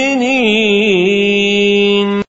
المؤمنين